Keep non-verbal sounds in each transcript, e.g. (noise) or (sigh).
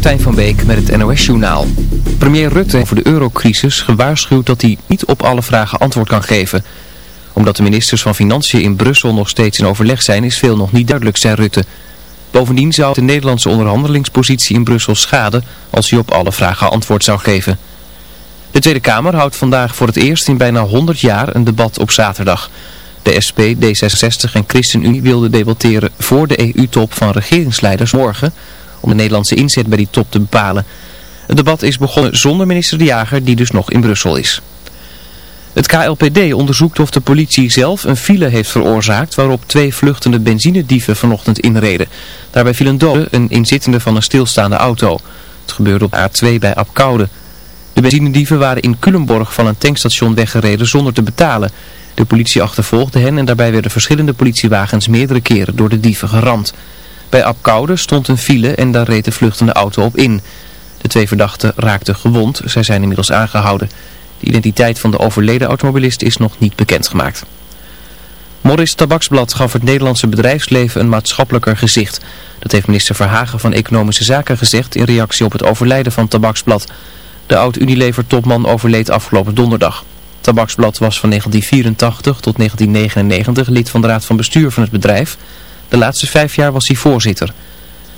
Martijn van Beek met het NOS-journaal. Premier Rutte voor de eurocrisis gewaarschuwd dat hij niet op alle vragen antwoord kan geven. Omdat de ministers van Financiën in Brussel nog steeds in overleg zijn, is veel nog niet duidelijk, zei Rutte. Bovendien zou de Nederlandse onderhandelingspositie in Brussel schaden als hij op alle vragen antwoord zou geven. De Tweede Kamer houdt vandaag voor het eerst in bijna 100 jaar een debat op zaterdag. De SP, D66 en ChristenUnie wilden debatteren voor de EU-top van regeringsleiders morgen om de Nederlandse inzet bij die top te bepalen. Het debat is begonnen zonder minister De Jager, die dus nog in Brussel is. Het KLPD onderzoekt of de politie zelf een file heeft veroorzaakt waarop twee vluchtende benzinedieven vanochtend inreden. Daarbij viel een dode, een inzittende van een stilstaande auto. Het gebeurde op A2 bij Apkoude. De benzinedieven waren in Culemborg van een tankstation weggereden zonder te betalen. De politie achtervolgde hen en daarbij werden verschillende politiewagens meerdere keren door de dieven geramd. Bij Apkoude stond een file en daar reed de vluchtende auto op in. De twee verdachten raakten gewond, zij zijn inmiddels aangehouden. De identiteit van de overleden automobilist is nog niet bekendgemaakt. Morris Tabaksblad gaf het Nederlandse bedrijfsleven een maatschappelijker gezicht. Dat heeft minister Verhagen van Economische Zaken gezegd in reactie op het overlijden van Tabaksblad. De oud-Unilever-topman overleed afgelopen donderdag. Tabaksblad was van 1984 tot 1999 lid van de raad van bestuur van het bedrijf... De laatste vijf jaar was hij voorzitter.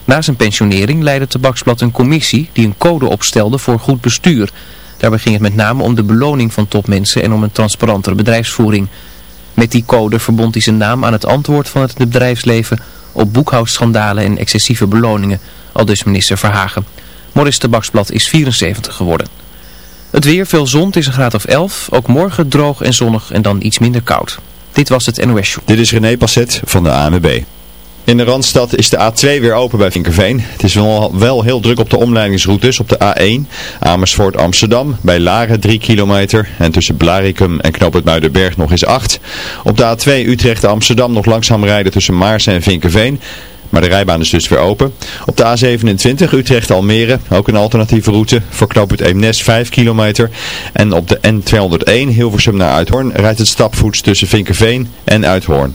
Na zijn pensionering leidde Tabaksblad een commissie die een code opstelde voor goed bestuur. Daarbij ging het met name om de beloning van topmensen en om een transparantere bedrijfsvoering. Met die code verbond hij zijn naam aan het antwoord van het bedrijfsleven op boekhoudschandalen en excessieve beloningen, al dus minister Verhagen. Morris Tabaksblad is 74 geworden. Het weer, veel zon, het is een graad of 11. Ook morgen droog en zonnig en dan iets minder koud. Dit was het NOS Show. Dit is René Passet van de ANWB. In de Randstad is de A2 weer open bij Vinkerveen. Het is wel, wel heel druk op de omleidingsroutes op de A1 Amersfoort Amsterdam. Bij Laren 3 kilometer en tussen Blaricum en Knoop nog eens 8. Op de A2 Utrecht Amsterdam nog langzaam rijden tussen Maarsen en Vinkerveen. Maar de rijbaan is dus weer open. Op de A27 Utrecht-Almere, ook een alternatieve route. Voor knooppunt Eemnes 5 kilometer. En op de N201 Hilversum naar Uithoorn rijdt het stapvoets tussen Vinkerveen en Uithoorn.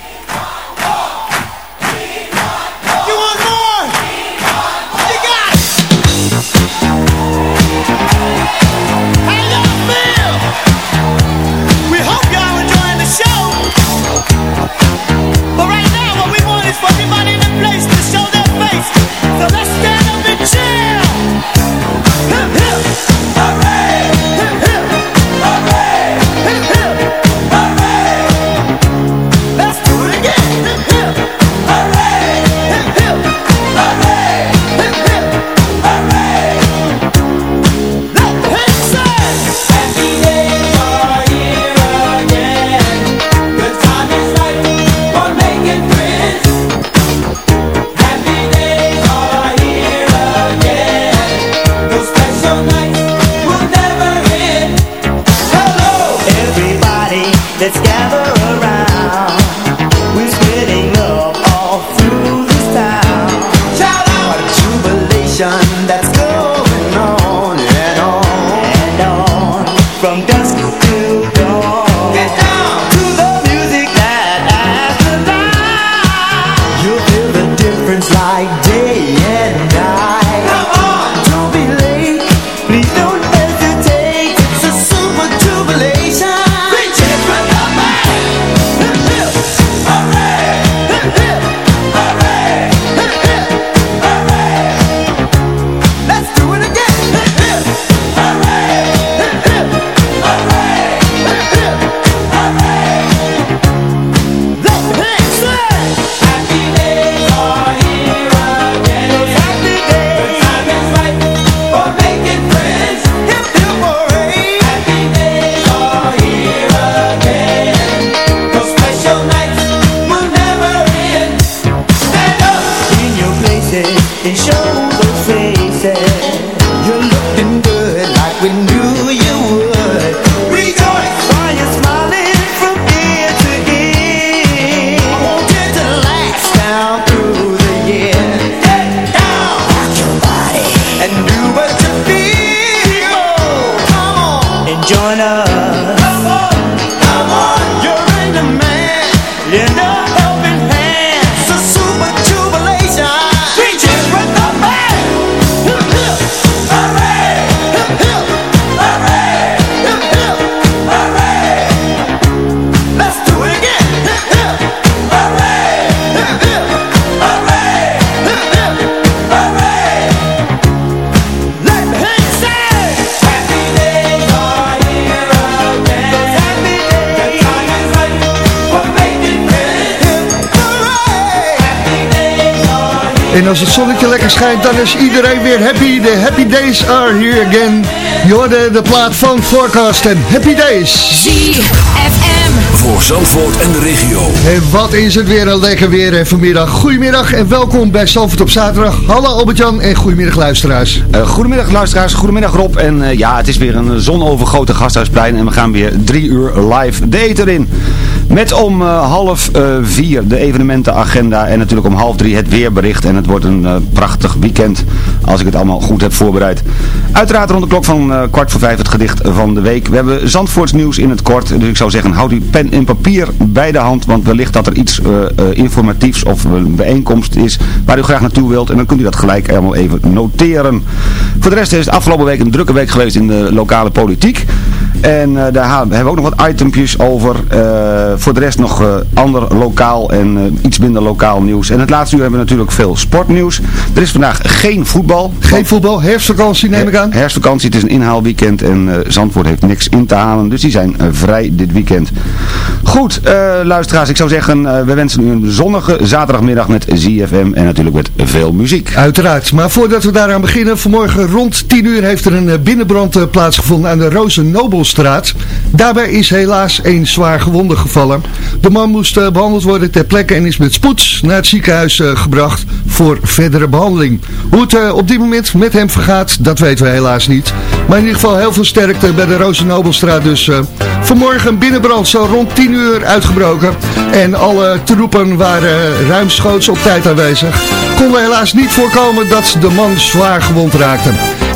Is iedereen weer happy. The happy days are here again. Je hoorde de plaat van Forecast en Happy Days. ZFM. Voor Zandvoort en de regio. En wat is het weer een lekker weer en vanmiddag. Goedemiddag en welkom bij Zandvoort op zaterdag. Hallo Albert-Jan en goedemiddag luisteraars. Uh, goedemiddag luisteraars, goedemiddag Rob. En uh, ja, het is weer een zonovergoten gasthuisplein en we gaan weer drie uur live de eter in. Met om uh, half uh, vier de evenementenagenda en natuurlijk om half drie het weerbericht. En het wordt een uh, prachtig weekend als ik het allemaal goed heb voorbereid. Uiteraard rond de klok van kwart voor vijf het gedicht van de week. We hebben Zandvoorts nieuws in het kort. Dus ik zou zeggen houd uw pen en papier bij de hand. Want wellicht dat er iets informatiefs of een bijeenkomst is waar u graag naartoe wilt. En dan kunt u dat gelijk helemaal even noteren. Voor de rest is het afgelopen week een drukke week geweest in de lokale politiek. En daar hebben we ook nog wat itempjes over voor de rest nog uh, ander lokaal en iets minder lokaal nieuws. En het laatste uur hebben we natuurlijk veel sportnieuws. Er is vandaag geen voetbal. Geen voetbal, herfstvakantie neem ik aan. Herfstvakantie, het is een inhaalweekend en Zandvoort heeft niks in te halen. Dus die zijn vrij dit weekend. Goed, luisteraars, ik zou zeggen, we wensen u een zonnige zaterdagmiddag met ZFM en natuurlijk met veel muziek. Uiteraard, maar voordat we daaraan beginnen, vanmorgen rond 10 uur heeft er een binnenbrand plaatsgevonden aan de Rozen Nobelstraat. Daarbij is helaas een zwaar gewonde gevallen. De man moest uh, behandeld worden ter plekke en is met spoed naar het ziekenhuis uh, gebracht voor verdere behandeling. Hoe het uh, op dit moment met hem vergaat, dat weten we helaas niet. Maar in ieder geval heel veel sterkte bij de Rozenobelstraat. Dus vanmorgen binnenbrand zo rond 10 uur uitgebroken. En alle troepen waren ruimschoots op tijd aanwezig. Konden helaas niet voorkomen dat de man zwaar gewond raakte.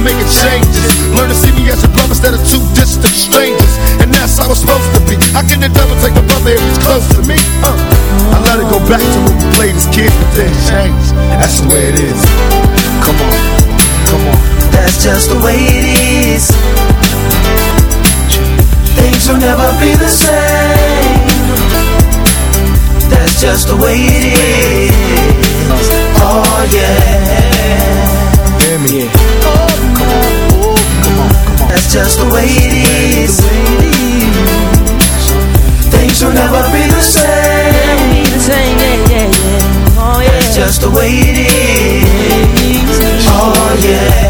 We gotta making changes. Learn to see me as a brother instead of two distant strangers. And that's how it's supposed to be. How can the devil take a brother if he's close to me? Uh, I let it go back to when we played as kids, but then change. That's the way it is. Come on, come on. That's just the way it is. Things will never be the same. That's just the way it is. Oh yeah. Hear me, yeah. That's just the way it is. Things will never be the same. That's just the way it is. Oh yeah.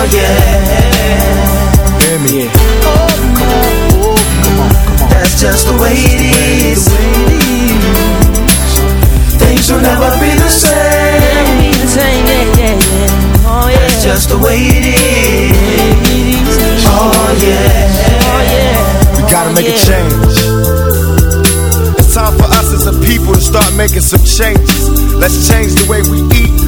Oh yeah. Hear me, yeah. That's just the way it is. Things will never be the same. That's just the way it is. Oh yeah. We gotta make a change. It's time for us as a people to start making some changes. Let's change the way we eat.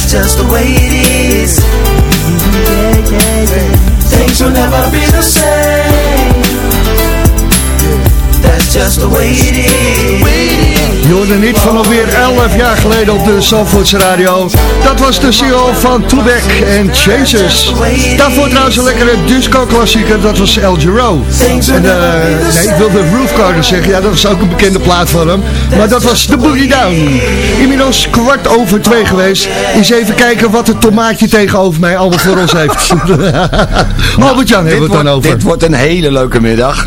Just the way it is. Mm-hmm. Things will never be the same. Just the way it is. Je hoorde niet van alweer 11 jaar geleden op de Zandvoortse Radio. Dat was de single van Toebek en Chasers. Daarvoor trouwens een lekkere disco-klassieker, dat was El Giro. En eh, nee, ik wilde Roof Garden zeggen, ja dat was ook een bekende plaat van hem. Maar dat was de Boogie Down. Inmiddels kwart over twee geweest. Eens even kijken wat het tomaatje tegenover mij allemaal voor ons heeft. (laughs) Albert-Jan hebben we het dan over. Dit wordt een hele leuke middag.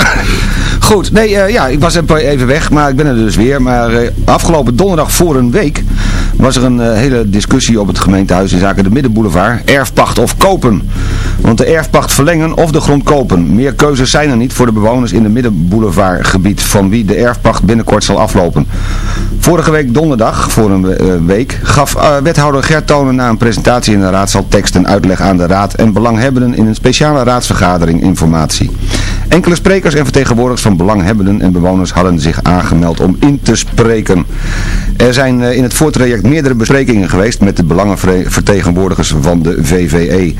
Goed, nee, eh, ja, ik was even weg, maar ik ben er dus weer. Maar eh, afgelopen donderdag voor een week was er een eh, hele discussie op het gemeentehuis in zaken de Middenboulevard. Erfpacht of kopen. Want de erfpacht verlengen of de grond kopen. Meer keuzes zijn er niet voor de bewoners in het Middenboulevardgebied van wie de erfpacht binnenkort zal aflopen. Vorige week donderdag, voor een week, gaf wethouder Gert Tonen na een presentatie in de raadzaal tekst en uitleg aan de raad en belanghebbenden in een speciale raadsvergadering informatie. Enkele sprekers en vertegenwoordigers van belanghebbenden en bewoners hadden zich aangemeld om in te spreken. Er zijn in het voortraject meerdere besprekingen geweest met de belangenvertegenwoordigers van de VVE.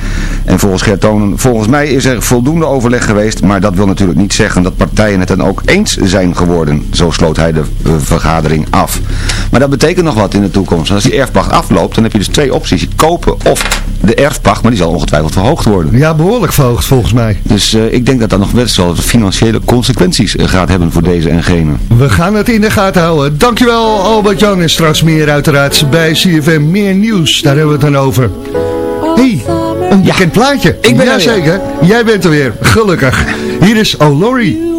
En volgens Gert Tonen, volgens mij is er voldoende overleg geweest, maar dat wil natuurlijk niet zeggen dat partijen het dan ook eens zijn geworden. Zo sloot hij de vergadering af. Maar dat betekent nog wat in de toekomst. als die erfpacht afloopt, dan heb je dus twee opties. Kopen of de erfpacht, maar die zal ongetwijfeld verhoogd worden. Ja, behoorlijk verhoogd volgens mij. Dus uh, ik denk dat dat nog best wel financiële consequenties gaat hebben voor deze en gene. We gaan het in de gaten houden. Dankjewel Albert-Jan en straks meer uiteraard bij CFM Meer Nieuws. Daar hebben we het dan over. hey, een bekend plaatje. Ik ben Jazeker, jij bent er weer. Gelukkig. Hier is O'Lorry.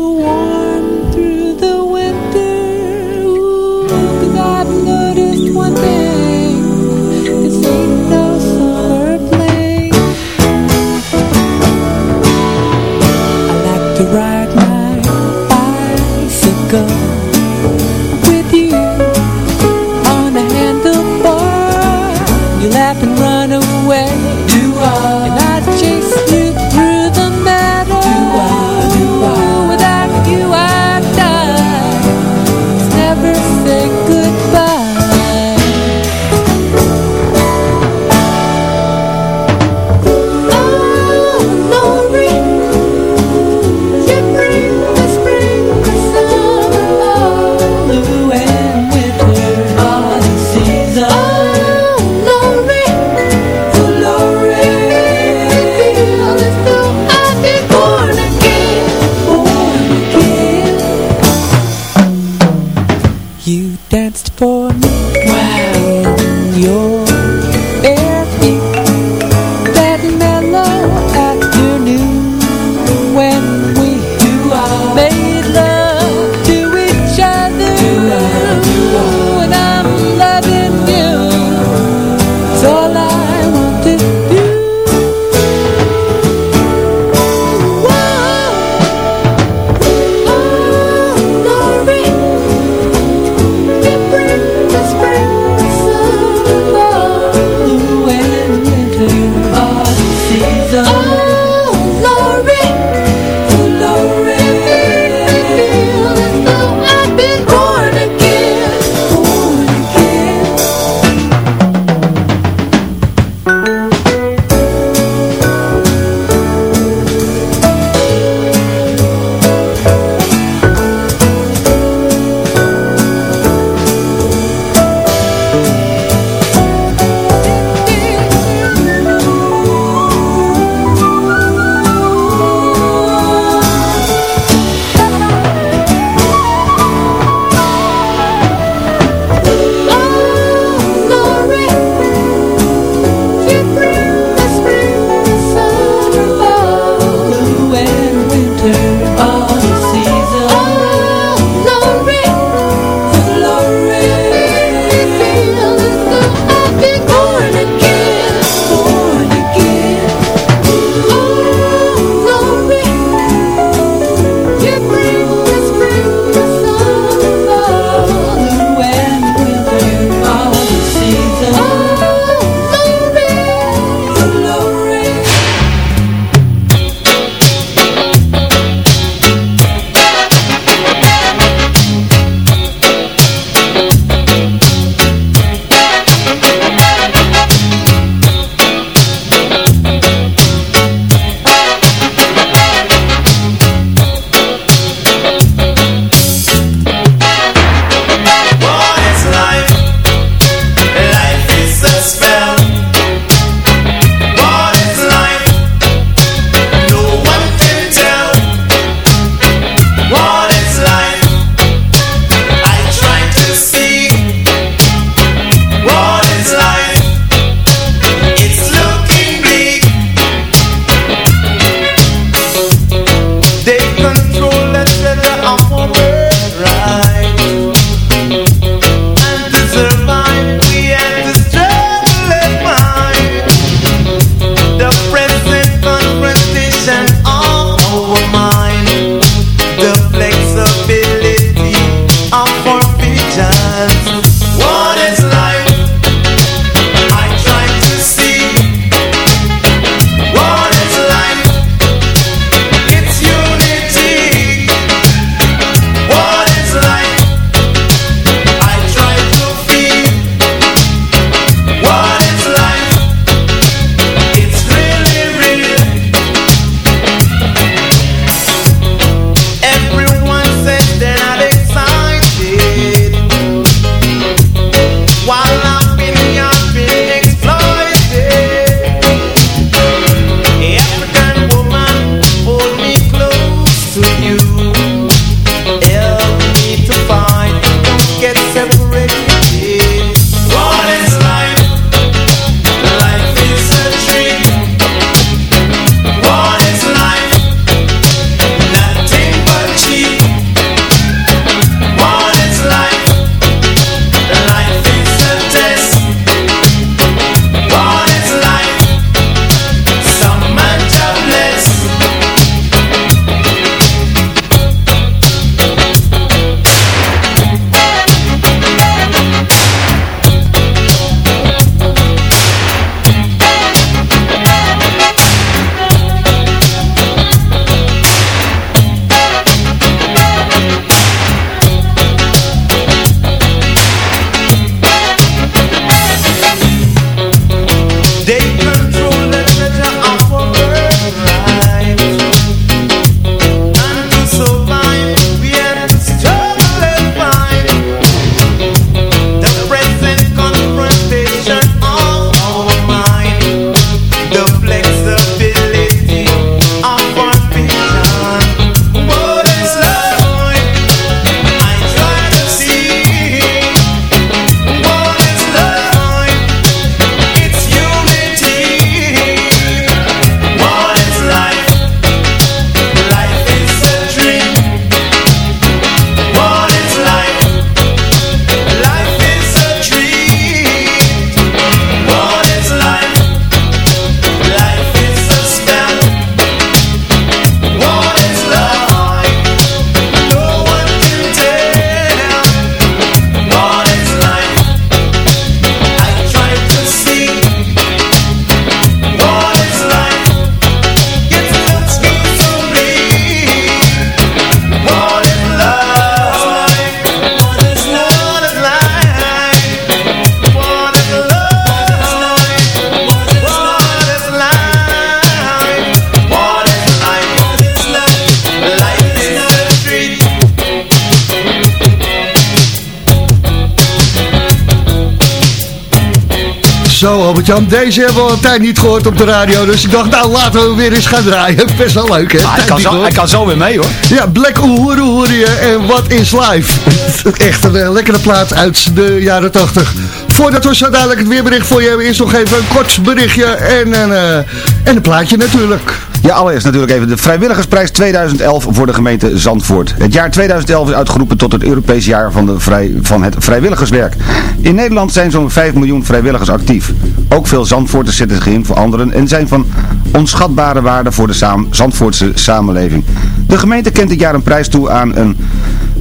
Albert-Jan, deze hebben we al een tijd niet gehoord op de radio. Dus ik dacht, nou laten we weer eens gaan draaien. (laughs) Best wel leuk hè? Ah, hij, kan zo, hij kan zo weer mee hoor. Ja, Black Uhuru hoor je en What is Life. (laughs) Echt een eh, lekkere plaat uit de jaren 80. Voordat we zo dadelijk het weerbericht voor je hebben, eerst nog even een kort berichtje en een, eh, en een plaatje natuurlijk. Ja, allereerst natuurlijk even de Vrijwilligersprijs 2011 voor de gemeente Zandvoort. Het jaar 2011 is uitgeroepen tot het Europees jaar van, de vrij, van het vrijwilligerswerk. In Nederland zijn zo'n 5 miljoen vrijwilligers actief. Ook veel Zandvoorters zetten zich in voor anderen en zijn van onschatbare waarde voor de Zandvoortse samenleving. De gemeente kent dit jaar een prijs toe aan een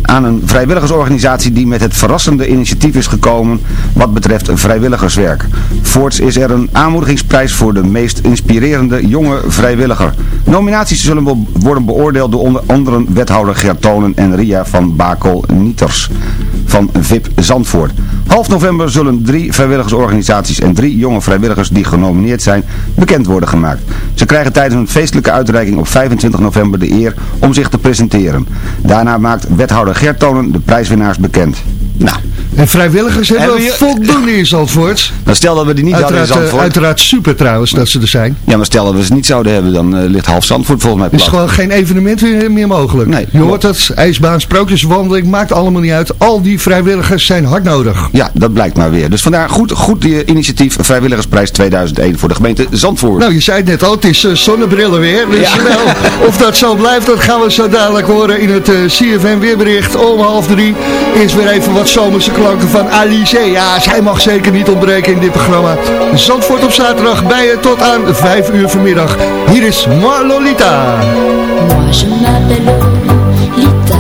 aan een vrijwilligersorganisatie die met het verrassende initiatief is gekomen wat betreft vrijwilligerswerk. Voorts is er een aanmoedigingsprijs voor de meest inspirerende jonge vrijwilliger. Nominaties zullen worden beoordeeld door onder andere wethouder Gert Tonen en Ria van Bakel-Nieters van VIP Zandvoort. Half november zullen drie vrijwilligersorganisaties en drie jonge vrijwilligers die genomineerd zijn bekend worden gemaakt. Ze krijgen tijdens een feestelijke uitreiking op 25 november de eer om zich te presenteren. Daarna maakt wethouder Gert Tonen de prijswinnaars bekend. Nou, En vrijwilligers hebben, Hebben we voldoende in Zandvoort. dan stel dat we die niet hadden in Uiteraard, eh, Zandvoort. uiteraard super trouwens dat ze er zijn. Ja, maar stel dat we ze niet zouden hebben, dan eh, ligt half Zandvoort volgens mij Er is plat. gewoon geen evenement meer meer mogelijk. Nee, Je hoort het, ijsbaan, sprookjeswandeling, maakt allemaal niet uit. Al die vrijwilligers zijn hard nodig. Ja, dat blijkt maar weer. Dus vandaar goed, goed die initiatief Vrijwilligersprijs 2001 voor de gemeente Zandvoort. Nou, je zei het net al, het is eh, zonnebrillen weer. Dus Ja. nou, of dat zo blijft, dat gaan we zo dadelijk horen in het eh, CFM weerbericht om half drie. Eerst weer even wat zomerse klanken van Alice. Ja, zij mag zeker niet ontbreken in dit programma. Zandvoort op zaterdag bij je tot aan vijf uur vanmiddag. Hier is Marlolita. Moi je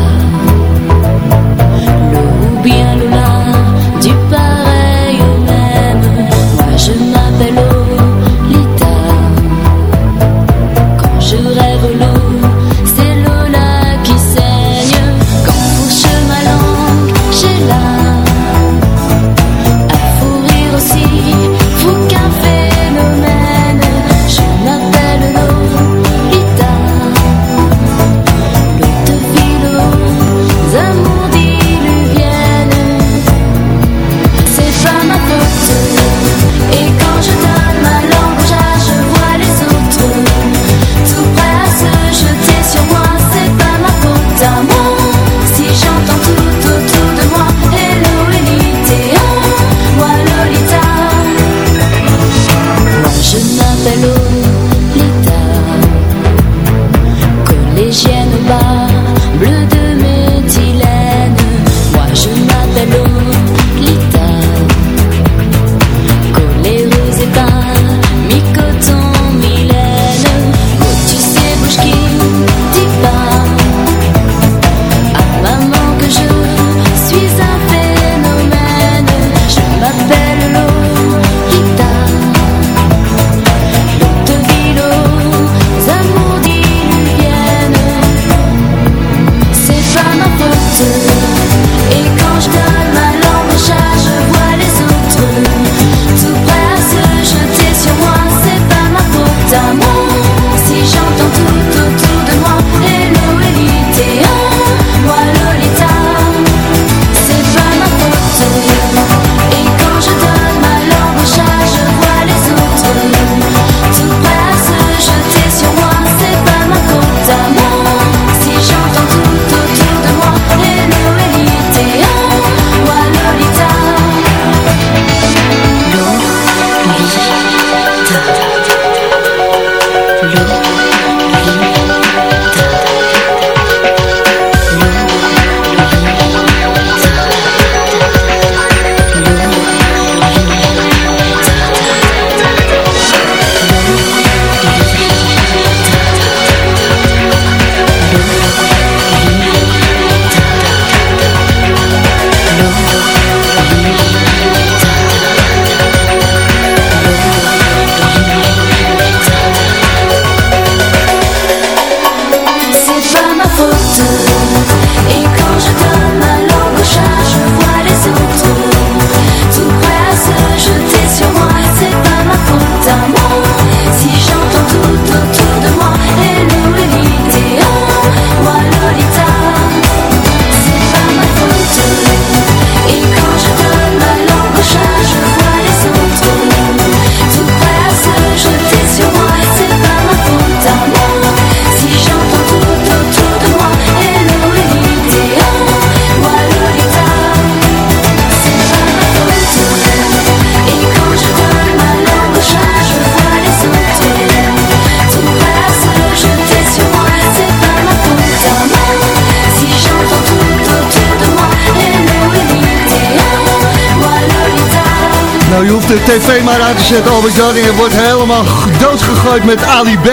tv maar aan te zetten, Albert Jan. En je wordt helemaal doodgegooid met Ali B.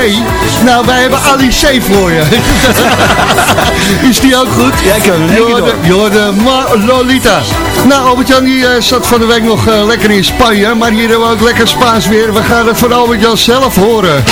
Nou, wij hebben Ali C voor je. (laughs) Is die ook goed? Ja, ik heb hem Je hoorde- Je hoorde Ma Lolita. Nou, Albert Jan die, eh, zat van de week nog eh, lekker in Spanje. Maar hier hebben we ook lekker Spaans weer. We gaan het van Albert Jan zelf horen.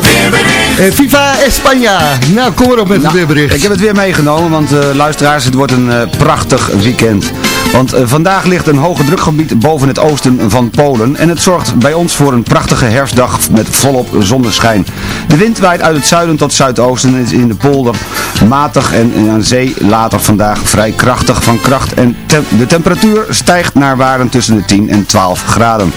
Weerbericht. En Viva España. Nou, kom erop met het weerbericht. Ik heb het weer meegenomen, want eh, luisteraars, het wordt een eh, prachtig weekend. Want eh, vandaag ligt een hoge drukgebied boven het oosten van Polen en het zorgt bij ons voor een prachtige herfstdag met volop zonneschijn. De wind waait uit het zuiden tot zuidoosten en is in de polder matig en aan zee later vandaag vrij krachtig van kracht en de temperatuur stijgt naar waarden tussen de 10 en 12 graden.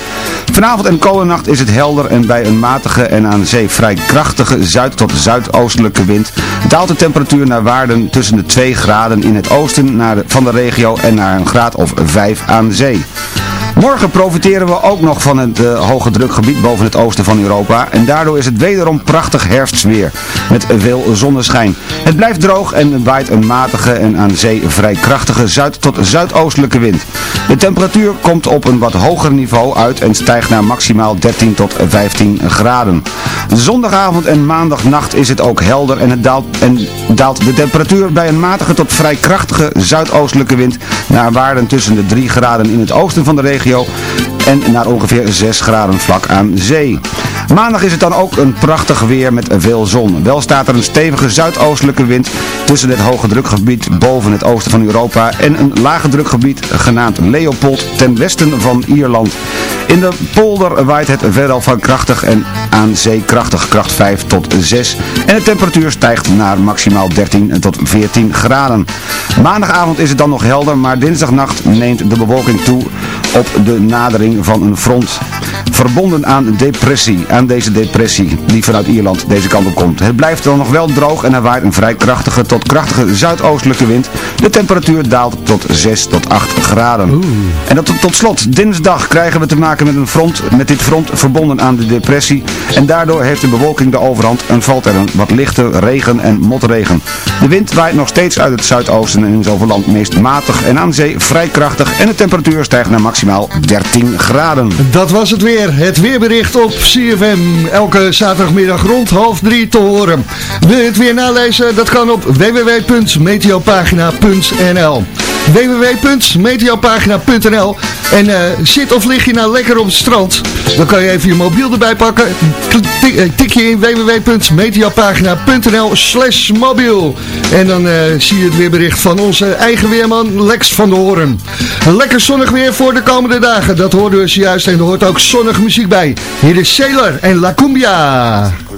Vanavond en komende nacht is het helder en bij een matige en aan zee vrij krachtige zuid- tot zuidoostelijke wind daalt de temperatuur naar waarden tussen de 2 graden in het oosten naar van de regio en naar een graad of 5 aan zee. Morgen profiteren we ook nog van het eh, hoge drukgebied boven het oosten van Europa en daardoor is het wederom prachtig herfstsweer met veel zonneschijn. Het blijft droog en waait een matige en aan zee vrij krachtige zuid- tot zuidoostelijke wind. De temperatuur komt op een wat hoger niveau uit en stijgt naar maximaal 13 tot 15 graden. Zondagavond en maandagnacht is het ook helder en, het daalt, en daalt de temperatuur bij een matige tot vrij krachtige zuidoostelijke wind naar waarden tussen de 3 graden in het oosten van de regio en naar ongeveer 6 graden vlak aan zee. Maandag is het dan ook een prachtig weer met veel zon. Wel staat er een stevige zuidoostelijke wind tussen het hoge drukgebied boven het oosten van Europa en een lage drukgebied genaamd Leopold ten westen van Ierland. In de polder waait het veelal van krachtig en aan zee krachtig, kracht 5 tot 6. En de temperatuur stijgt naar maximaal 13 tot 14 graden. Maandagavond is het dan nog helder, maar dinsdagnacht neemt de bewolking toe op de nadering van een front. Verbonden aan depressie, aan deze depressie die vanuit Ierland deze kant op komt. Het blijft dan nog wel droog en er waait een vrij krachtige tot krachtige zuidoostelijke wind. De temperatuur daalt tot 6 tot 8 graden. En dat tot, tot slot, dinsdag krijgen we te maken met een front, met dit front verbonden aan de depressie. En daardoor heeft de bewolking de overhand en valt er een wat lichte regen en motregen. De wind waait nog steeds uit het zuidoosten en in zoveel land meest matig en aan zee vrij krachtig. En de temperatuur stijgt naar maximaal 13 graden. Dat was het weer. Het weerbericht op CFM. Elke zaterdagmiddag rond half drie te horen. Wil je het weer nalezen? Dat kan op www.meteopagina.nl www.meteopagina.nl En eh, zit of lig je nou lekker op het strand? Dan kan je even je mobiel erbij pakken. Tik, eh, je in www.meteopagina.nl slash mobiel. En dan eh, zie je het weerbericht van onze eigen weerman Lex van der Hoorn. Lekker zonnig weer voor de komende dagen. Dat hoorden we zojuist en er hoort ook zonnige muziek bij. Hier is Sailor en La Cumbia. El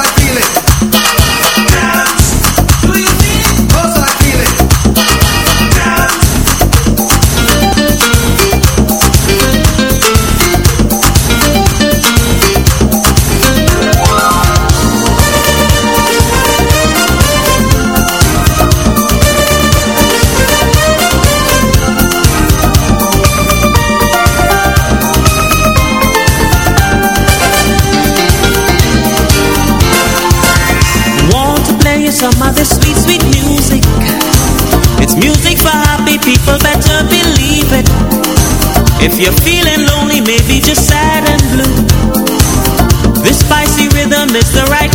You're feeling lonely, maybe just sad and blue. This spicy rhythm is the right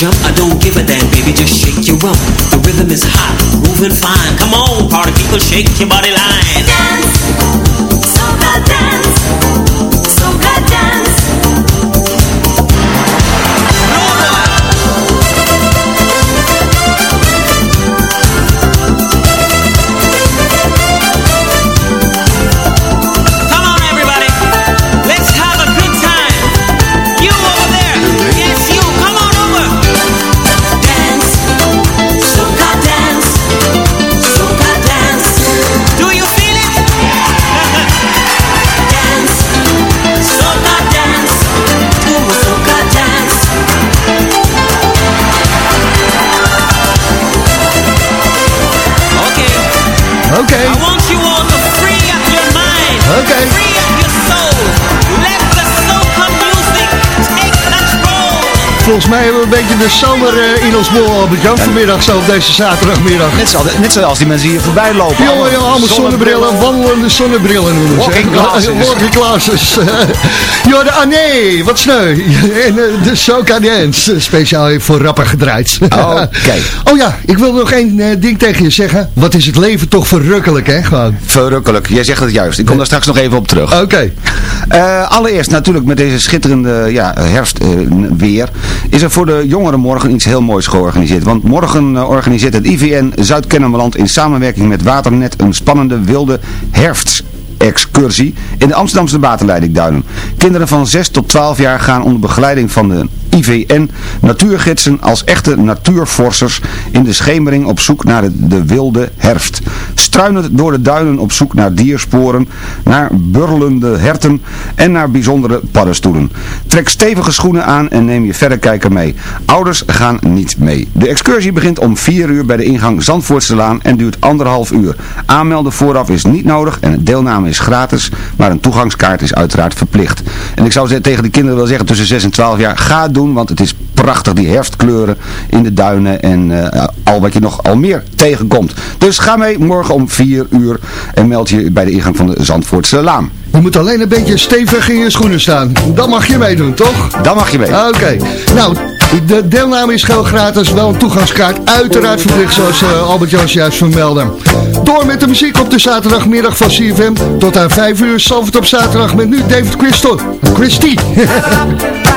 jump, I don't give a damn, baby, just shake your rump. The rhythm is hot, moving fine. Come on, party people, shake your body line. Volgens mij hebben we een beetje de zomer eh, in ons bol, Albert-Jan, vanmiddag zo op deze zaterdagmiddag. Net, zo, net zoals die mensen hier voorbij lopen. Jongen, jongen, allemaal zonnebrillen, wandelende zonnebrillen noemen ze. Walking glasses. (laughs) Walking glasses. de, nee, wat sneu. (laughs) en eh, de Soca Dance, eh, speciaal voor rapper gedraaid. Oké. (laughs) oh ja, ik wil nog één ding tegen je zeggen. Wat is het leven toch verrukkelijk, hè? Gewoon. Verrukkelijk, jij zegt het juist. Ik kom daar straks nog even op terug. Oké. Allereerst natuurlijk met deze schitterende ja, herfstweer is er voor de jongeren morgen iets heel moois georganiseerd. Want morgen eh, organiseert het IVN Zuid-Kennemerland in samenwerking met Waternet een spannende wilde herfstexcursie in de Amsterdamse waterleidingduinen. Kinderen van 6 tot 12 jaar gaan onder begeleiding van de IVN natuurgidsen als echte natuurforcers in de schemering op zoek naar de, de wilde herfst. Struinend door de duinen op zoek naar diersporen, naar burlende herten en naar bijzondere paddenstoelen. Trek stevige schoenen aan en neem je verrekijker mee. Ouders gaan niet mee. De excursie begint om 4 uur bij de ingang Zandvoortselaan en duurt anderhalf uur. Aanmelden vooraf is niet nodig en deelname is gratis, maar een toegangskaart is uiteraard verplicht. En ik zou tegen de kinderen wel zeggen tussen 6 en 12 jaar, ga het doen, want het is prachtig die herfstkleuren in de duinen en eh, al wat je nog al meer tegenkomt. Dus ga mee morgen om 4 uur en meld je bij de ingang van de Zandvoortse Laan. Je moet alleen een beetje stevig in je schoenen staan. Dan mag je meedoen, toch? Dan mag je mee. Oké. Nou, De deelname is geheel gratis, wel een toegangskaart. Uiteraard verplicht, zoals uh, Albert Jans juist vermeldde. Door met de muziek op de zaterdagmiddag van CFM. Tot aan 5 uur, Salford op zaterdag met nu David Christo. Christy. (laughs)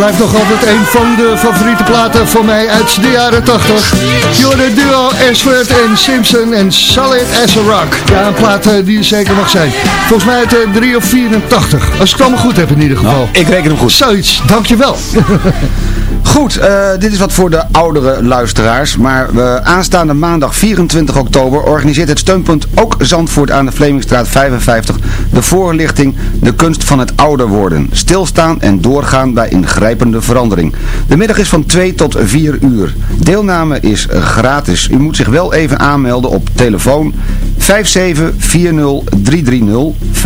blijft nog altijd een van de favoriete platen van mij uit de jaren 80. Jordan Duo, Ashford en Simpson en Solid as a Rock. Ja, een plaat eh, die er zeker mag zijn. Volgens mij uit eh, 3 of 84. Als ik het allemaal goed heb in ieder geval. ik reken hem goed. Zoiets, dankjewel. (laughs) Goed, eh, dit is wat voor de oudere luisteraars. Maar eh, aanstaande maandag 24 oktober organiseert het steunpunt ook Zandvoort aan de Vlemingstraat 55 de voorlichting De kunst van het ouder worden. Stilstaan en doorgaan bij ingrijpende verandering. De middag is van 2 tot 4 uur. Deelname is eh, gratis. U moet zich wel even aanmelden op telefoon 5740330 5740330.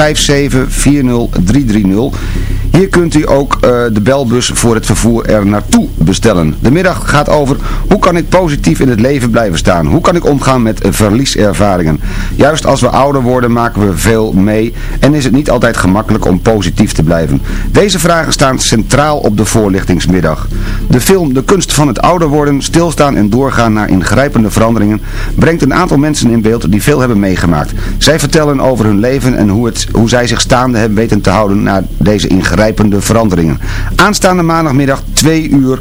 Hier kunt u ook eh, de belbus voor het vervoer er naartoe bestellen. De middag gaat over hoe kan ik positief in het leven blijven staan? Hoe kan ik omgaan met verlieservaringen? Juist als we ouder worden maken we veel mee en is het niet altijd gemakkelijk om positief te blijven. Deze vragen staan centraal op de voorlichtingsmiddag. De film De kunst van het ouder worden, stilstaan en doorgaan naar ingrijpende veranderingen brengt een aantal mensen in beeld die veel hebben meegemaakt. Zij vertellen over hun leven en hoe, het, hoe zij zich staande hebben weten te houden na deze ingrijpende veranderingen. Aanstaande maandagmiddag 2 uur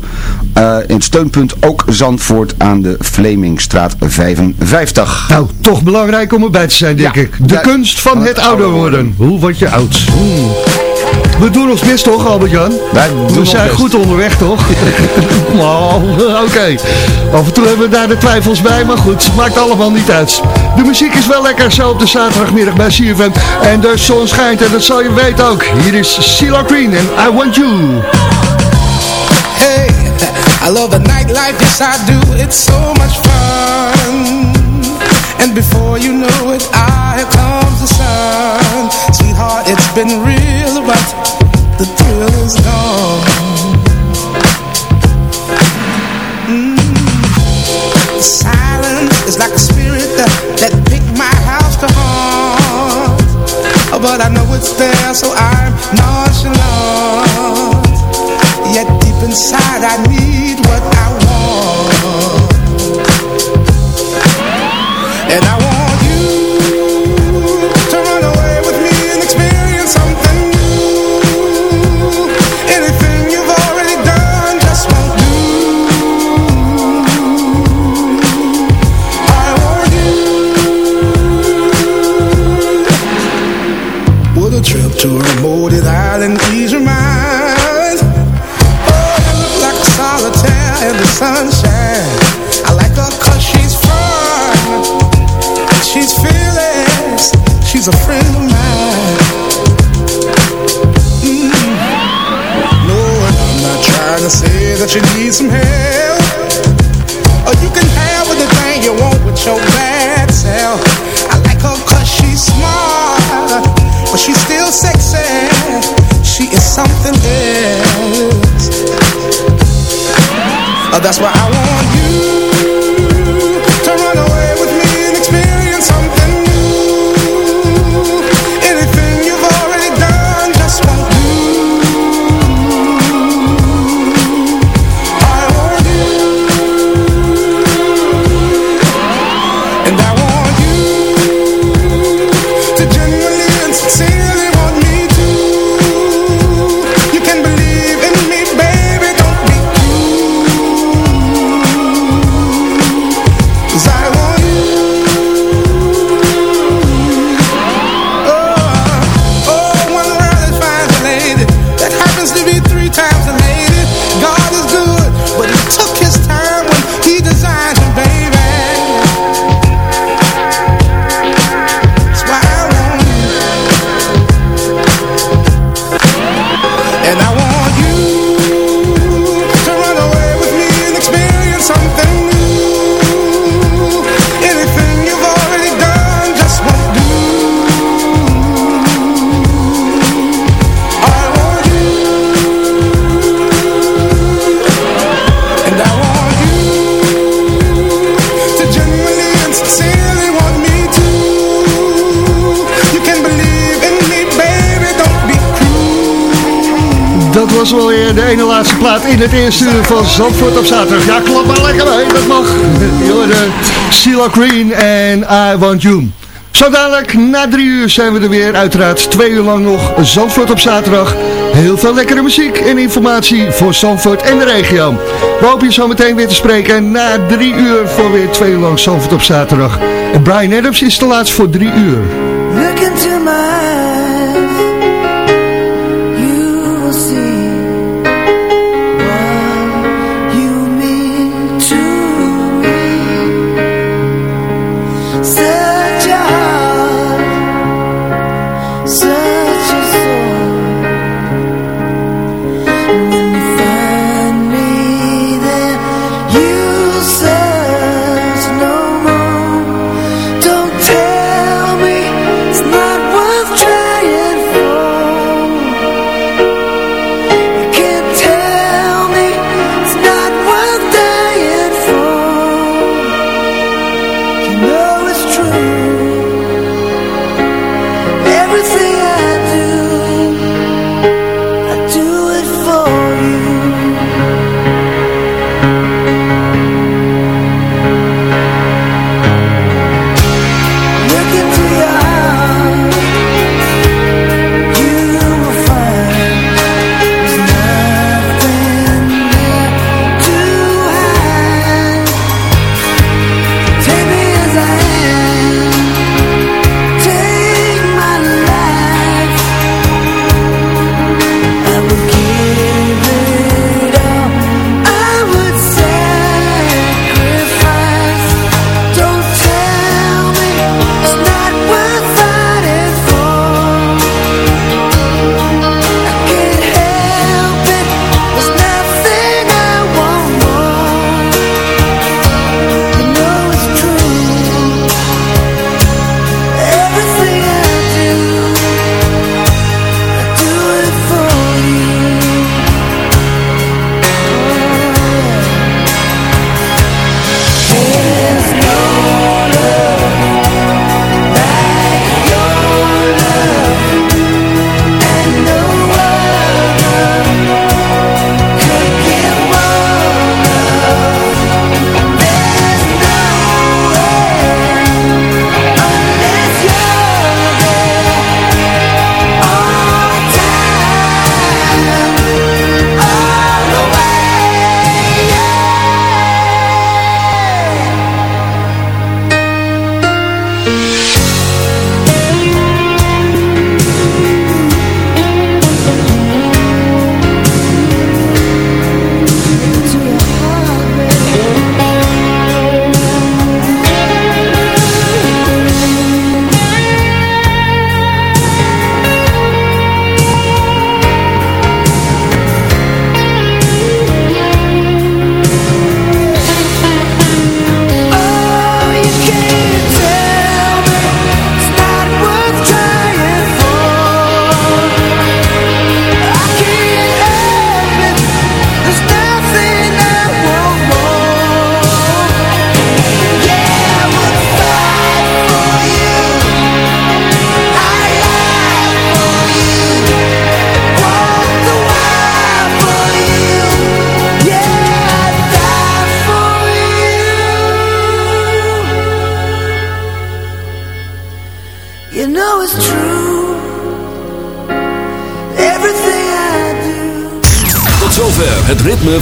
eh, in steunpunt ook Zandvoort aan de Vlemingstraat 55. Nou, toch belangrijk om erbij te zijn, denk Ja. ik. De Ja. kunst van het ouder worden. Hoe word je oud? Hmm. We doen ons best toch, Albert-Jan? We zijn best. goed onderweg, toch? (laughs) Nou, Oké. Af en toe hebben we daar de twijfels bij, maar goed, maakt allemaal niet uit. De muziek is wel lekker zo op de zaterdagmiddag bij CFM. En de zon schijnt en dat zal je weten ook. Hier is CeeLo Green en I Want You. Hey, I love the nightlife, yes I do. It's so much fun. And before you know it, ah, here comes the sun. Sweetheart, it's been real, but the thrill is gone. Mm. The silence is like a spirit that, that picked my house to haunt. But I know it's there, so I'm inside I need some help. Or you can have anything you want with your bad self. I like her cause she's smart, but she's still sexy. She is something else. Uh, that's why I want in het eerste uur van Zandvoort op zaterdag. Ja, klap maar lekker mee, dat mag. Jorden, CeeLo Green en I Want You. Zo dadelijk, na drie uur zijn we er weer. Uiteraard twee uur lang nog Zandvoort op zaterdag. Heel veel lekkere muziek en informatie voor Zandvoort en de regio. We hopen je zo meteen weer te spreken na drie uur voor weer twee uur lang Zandvoort op zaterdag. En Brian Adams is de laatste voor drie uur. Look into my